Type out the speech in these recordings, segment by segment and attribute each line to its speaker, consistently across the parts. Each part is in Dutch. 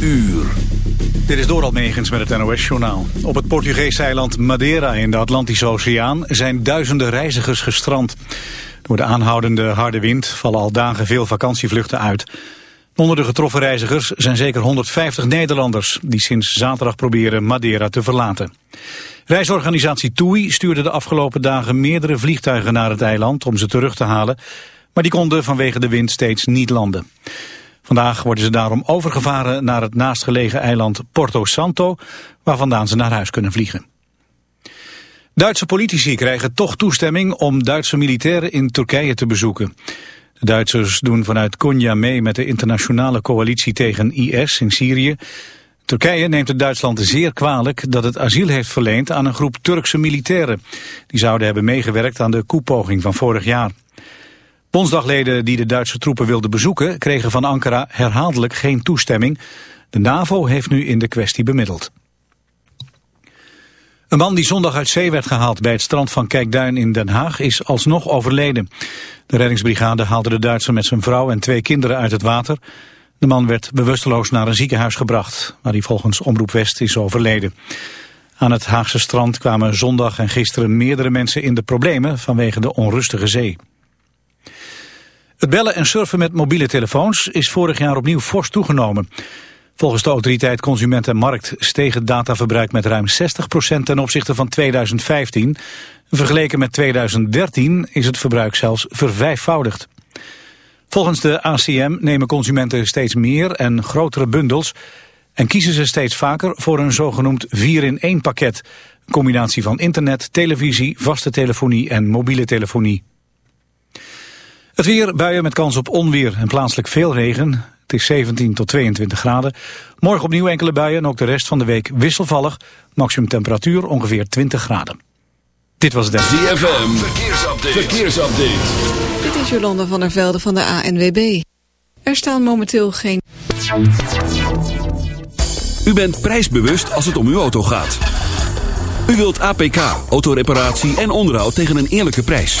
Speaker 1: uur.
Speaker 2: Dit is Doral Megens met het NOS-journaal. Op het Portugese eiland Madeira in de Atlantische Oceaan zijn duizenden reizigers gestrand. Door de aanhoudende harde wind vallen al dagen veel vakantievluchten uit. Onder de getroffen reizigers zijn zeker 150 Nederlanders... die sinds zaterdag proberen Madeira te verlaten. Reisorganisatie TUI stuurde de afgelopen dagen meerdere vliegtuigen naar het eiland... om ze terug te halen, maar die konden vanwege de wind steeds niet landen. Vandaag worden ze daarom overgevaren naar het naastgelegen eiland Porto Santo, waar vandaan ze naar huis kunnen vliegen. Duitse politici krijgen toch toestemming om Duitse militairen in Turkije te bezoeken. De Duitsers doen vanuit Konya mee met de internationale coalitie tegen IS in Syrië. Turkije neemt het Duitsland zeer kwalijk dat het asiel heeft verleend aan een groep Turkse militairen. Die zouden hebben meegewerkt aan de koepoging van vorig jaar. Bondsdagleden die de Duitse troepen wilden bezoeken kregen van Ankara herhaaldelijk geen toestemming. De NAVO heeft nu in de kwestie bemiddeld. Een man die zondag uit zee werd gehaald bij het strand van Kijkduin in Den Haag is alsnog overleden. De reddingsbrigade haalde de Duitser met zijn vrouw en twee kinderen uit het water. De man werd bewusteloos naar een ziekenhuis gebracht, waar hij volgens Omroep West is overleden. Aan het Haagse strand kwamen zondag en gisteren meerdere mensen in de problemen vanwege de onrustige zee. Het bellen en surfen met mobiele telefoons is vorig jaar opnieuw fors toegenomen. Volgens de autoriteit Consument en Markt steeg het dataverbruik met ruim 60% ten opzichte van 2015. Vergeleken met 2013 is het verbruik zelfs vervijfvoudigd. Volgens de ACM nemen consumenten steeds meer en grotere bundels... en kiezen ze steeds vaker voor een zogenoemd 4-in-1 pakket. Combinatie van internet, televisie, vaste telefonie en mobiele telefonie. Het weer, buien met kans op onweer en plaatselijk veel regen. Het is 17 tot 22 graden. Morgen opnieuw enkele buien en ook de rest van de week wisselvallig. Maximum temperatuur ongeveer 20 graden. Dit was het
Speaker 1: ZFM, verkeersupdate. verkeersupdate.
Speaker 3: Dit is Jolanda van der Velde van de ANWB. Er staan momenteel geen...
Speaker 1: U bent prijsbewust als het om uw auto gaat. U wilt APK, autoreparatie en onderhoud tegen een eerlijke prijs.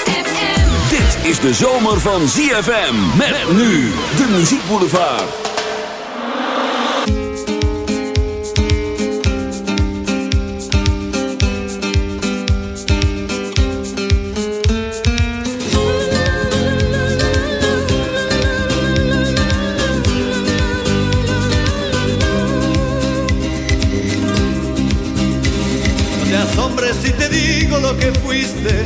Speaker 1: Is de zomer van ZFM. Met nu de muziekboulevard.
Speaker 4: Te digo lo que fuiste,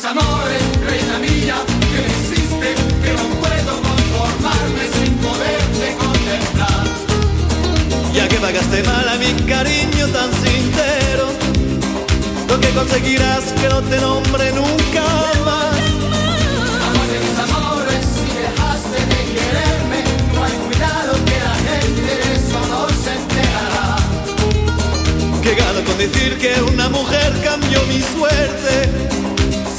Speaker 5: Mis amores, reina mía, que me hiciste, que no puedo conformarme sin poderte contemplar.
Speaker 4: Ya que pagaste mal a mi cariño tan sincero, lo que conseguirás que no te nombre nunca más.
Speaker 5: Amor de mis amores, si dejaste de quererme, no hay cuidado que la gente de eso no se enterará.
Speaker 4: Que gano con decir que una mujer cambió mi suerte.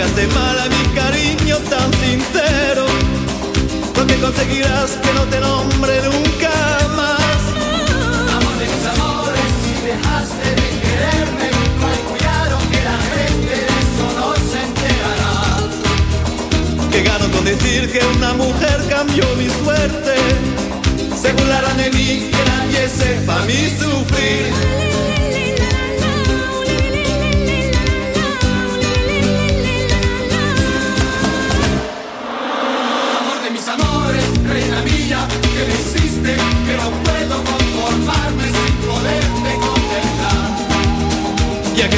Speaker 4: pagaste mal a mi cariño tan sincero, lo que conseguirás que no te nombre nunca más.
Speaker 5: Amor de mis amores, si dejaste de quererme, hay cuidado que la gente de eso no se enterará.
Speaker 4: Que gano con decir que una mujer cambió mi suerte. Se burlarán de mí, que nadie sepa mi sufrir.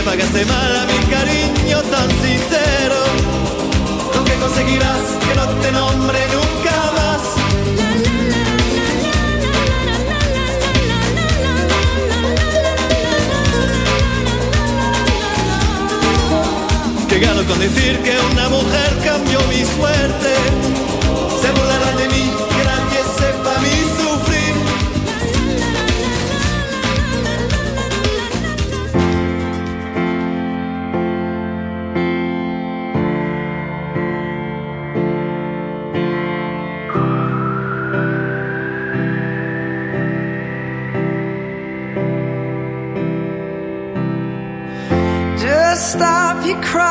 Speaker 4: Pagaste mal a mi cariño tan sincero, lo que conseguirás que no te nombre nunca más. Que gano con decir que una mujer cambió mi suerte. Se burlarán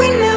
Speaker 6: We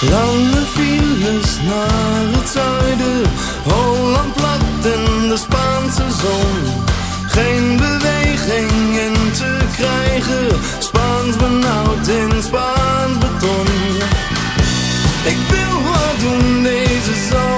Speaker 7: Lange files naar het zuiden, Holland plat in de Spaanse zon. Geen bewegingen te krijgen, Spaans benauwd in Spaans beton. Ik wil wat doen deze zon.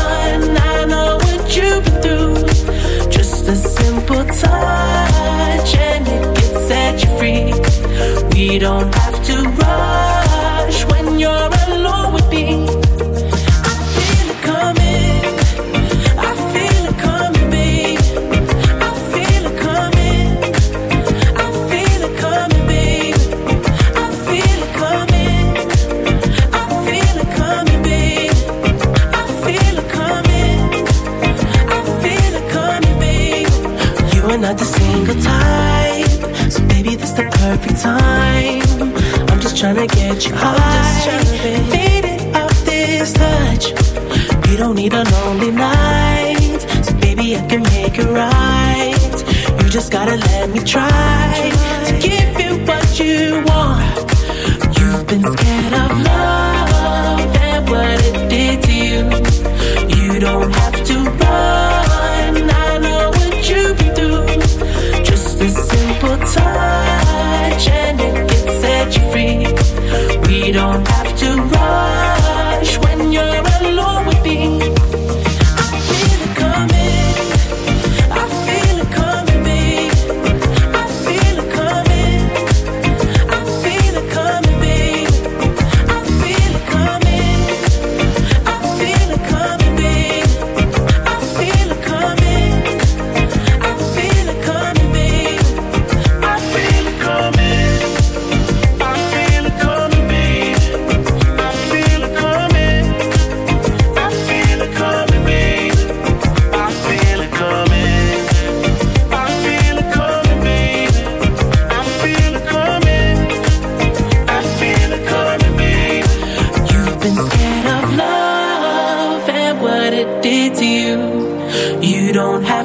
Speaker 8: don't have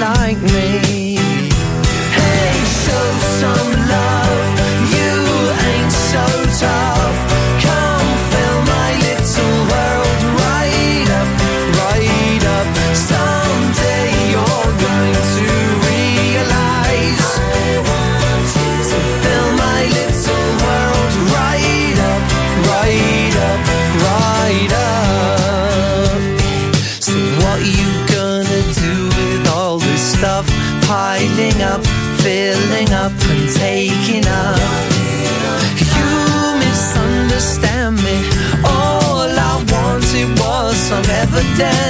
Speaker 9: like
Speaker 10: dance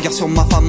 Speaker 11: regard sur ma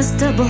Speaker 12: irresistible.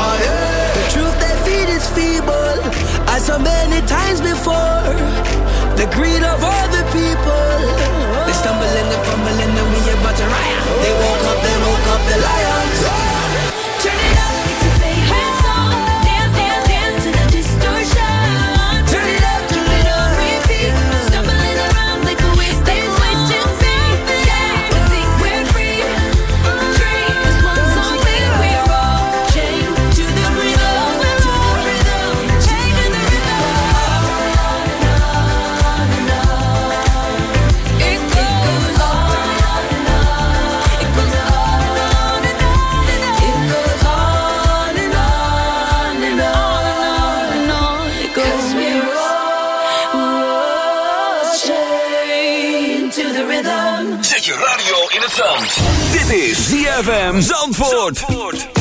Speaker 13: Zandvoort.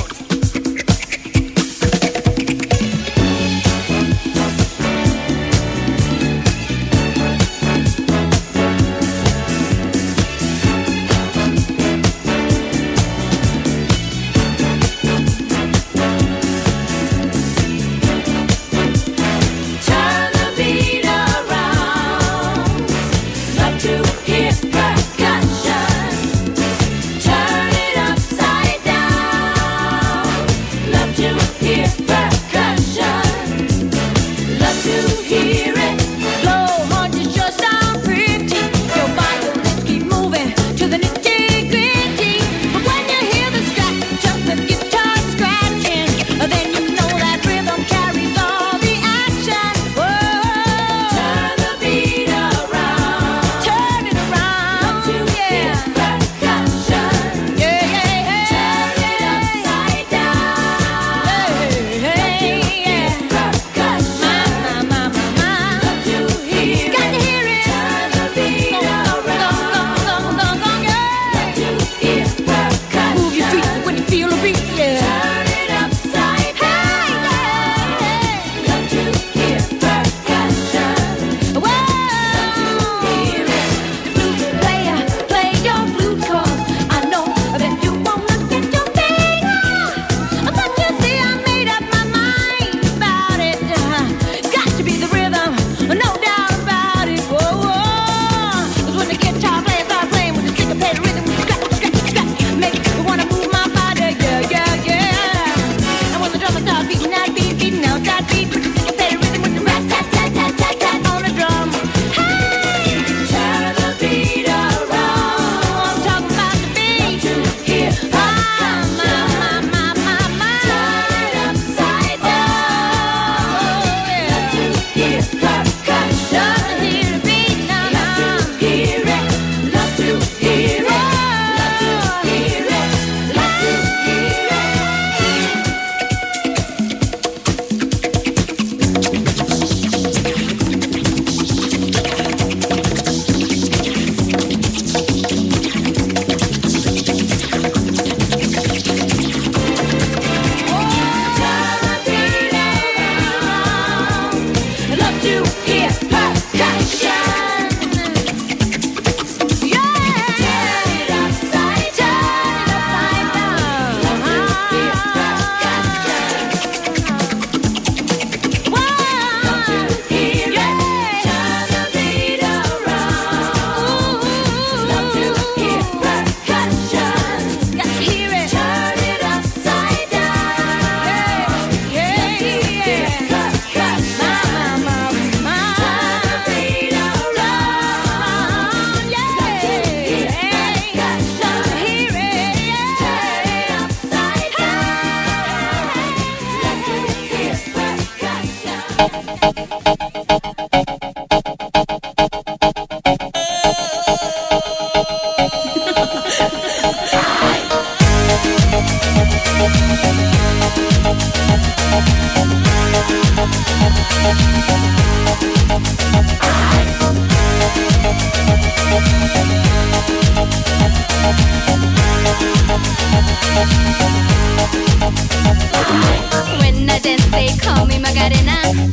Speaker 14: They call me my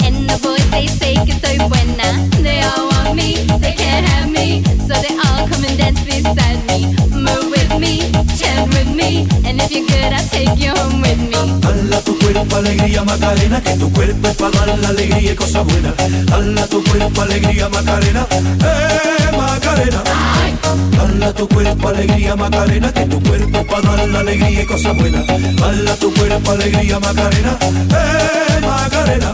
Speaker 14: And the voice they say get so when I They all want me, they can't help me So they all come and dance beside me. Move me, chant with me. And if you're good, I'll take you home with me.
Speaker 15: Hala tu cuerpo alegría Macarena, que tu cuerpo es para dar la alegría y cosas buenas. Hala tu cuerpo alegría Macarena, eh Macarena. Hala tu cuerpo alegría Macarena, que tu cuerpo es para dar la alegría y cosas buenas. Hala tu cuerpo alegría Macarena, eh Macarena.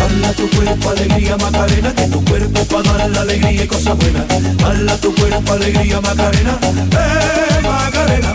Speaker 15: Hala tu cuerpo alegría Macarena, que tu cuerpo para dar la alegría y cosas buenas. Hala tu cuerpo alegría Macarena, eh Macarena.